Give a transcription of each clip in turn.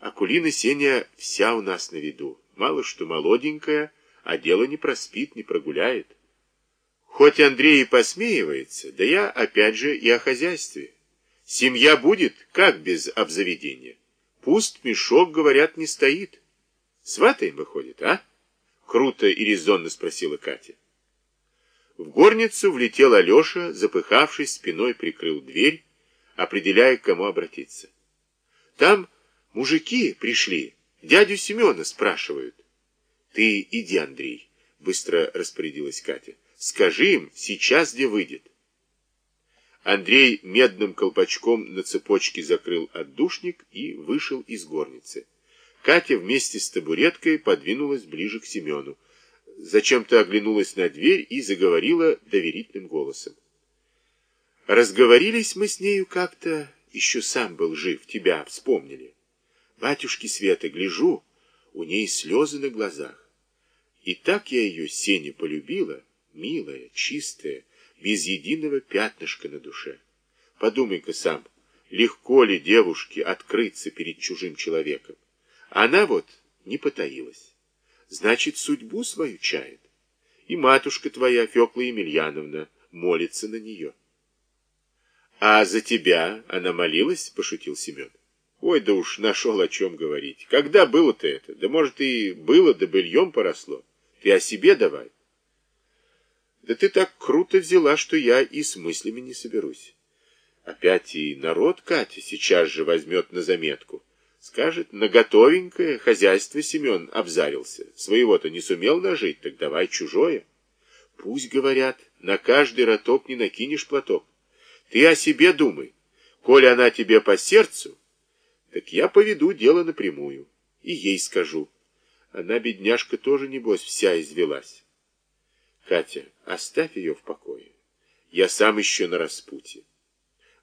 Акулина Сеня вся у нас на виду. Мало что молоденькая, а дело не проспит, не прогуляет. Хоть Андрей и посмеивается, да я опять же и о хозяйстве. Семья будет, как без обзаведения. Пуст мешок, говорят, не стоит. Сватаем, выходит, а? Круто и резонно спросила Катя. В горницу влетел Алеша, запыхавшись, спиной прикрыл дверь, определяя, к кому обратиться. Там мужики пришли, дядю Семена спрашивают. Ты иди, Андрей, быстро распорядилась Катя. Скажи им, сейчас где выйдет. Андрей медным колпачком на цепочке закрыл отдушник и вышел из горницы. Катя вместе с табуреткой подвинулась ближе к Семену. Зачем-то оглянулась на дверь и заговорила доверительным голосом. Разговорились мы с нею как-то, еще сам был жив, тебя вспомнили. Батюшки Света, гляжу, у ней слезы на глазах. И так я ее, Сеня, полюбила, милая, чистая, без единого пятнышка на душе. Подумай-ка сам, легко ли девушке открыться перед чужим человеком? Она вот не потаилась. Значит, судьбу свою чает. И матушка твоя, Фекла Емельяновна, молится на нее. А за тебя она молилась, пошутил Семен. Ой, да уж нашел о чем говорить. Когда было-то это? Да может и было, да быльем поросло. Ты о себе давай. Да ты так круто взяла, что я и с мыслями не соберусь. Опять и народ Катя сейчас же возьмет на заметку. Скажет, на готовенькое хозяйство Семен обзарился. Своего-то не сумел нажить, так давай чужое. Пусть, говорят, на каждый роток не накинешь платок. Ты о себе думай. Коли она тебе по сердцу, так я поведу дело напрямую. И ей скажу. Она, бедняжка, тоже, небось, вся извелась. Катя, оставь ее в покое. Я сам еще на распутье.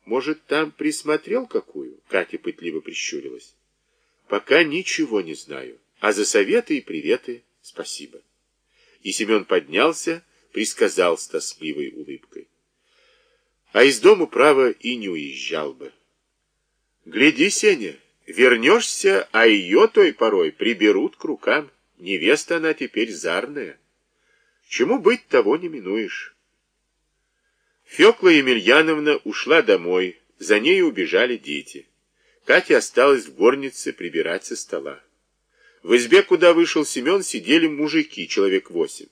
Может, там присмотрел какую? Катя пытливо прищурилась. Пока ничего не знаю. А за советы и приветы спасибо. И Семен поднялся, присказал с тоскливой улыбкой. А из дому, право, и не уезжал бы. Гляди, Сеня, вернешься, а ее той порой приберут к рукам. Невеста она теперь зарная. Чему быть, того не минуешь. Фёкла Емельяновна ушла домой, за ней убежали дети. Катя осталась в горнице прибирать со стола. В избе, куда вышел Семен, сидели мужики, человек восемь.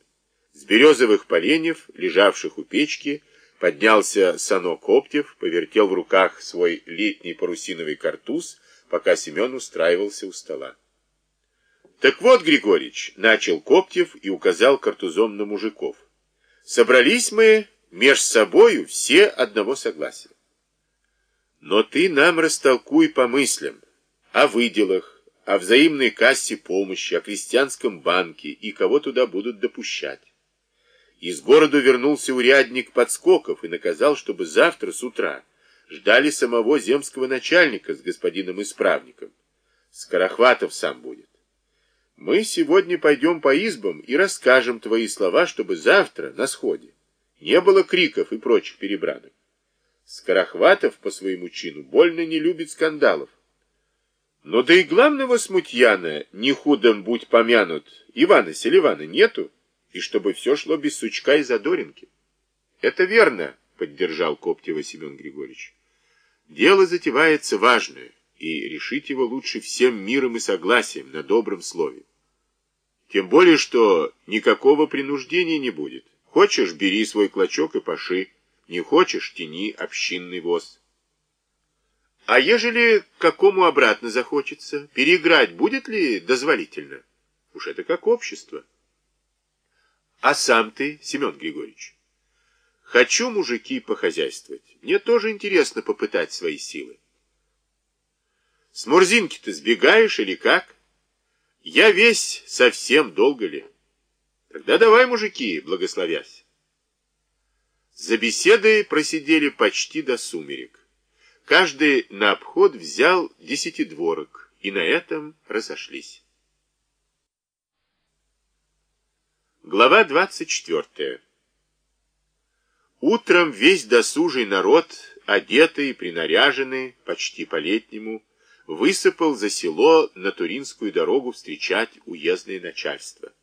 С березовых поленьев, лежавших у печки, поднялся Сано Коптев, повертел в руках свой летний парусиновый картуз, пока Семен устраивался у стола. Так вот, Григорьевич, начал Коптев и указал картузом на мужиков. Собрались мы меж собою все одного согласия. Но ты нам растолкуй по мыслям о выделах, о взаимной кассе помощи, о крестьянском банке и кого туда будут допущать. Из города вернулся урядник подскоков и наказал, чтобы завтра с утра ждали самого земского начальника с господином исправником. Скорохватов сам будет. Мы сегодня пойдем по избам и расскажем твои слова, чтобы завтра, на сходе, не было криков и прочих перебранок. Скорохватов по своему чину больно не любит скандалов. Но да и главного смутьяна, не худом будь помянут, Ивана Селивана нету, и чтобы все шло без сучка и задоринки. Это верно, поддержал Коптева Семен Григорьевич. Дело затевается важное и решить его лучше всем миром и согласием на добром слове. Тем более, что никакого принуждения не будет. Хочешь, бери свой клочок и паши, не хочешь, тяни общинный воз. А ежели какому обратно захочется, переиграть будет ли дозволительно? Уж это как общество. А сам ты, Семен Григорьевич? Хочу, мужики, похозяйствовать. Мне тоже интересно попытать свои силы. С Мурзинки ты сбегаешь или как? Я весь совсем долго ли? Тогда давай, мужики, благословясь. За беседой просидели почти до сумерек. Каждый на обход взял десятидворок, и на этом разошлись. Глава двадцать четвертая. Утром весь досужий народ, одетый, принаряженный, почти по-летнему, высыпал за село на Туринскую дорогу встречать уездное начальство.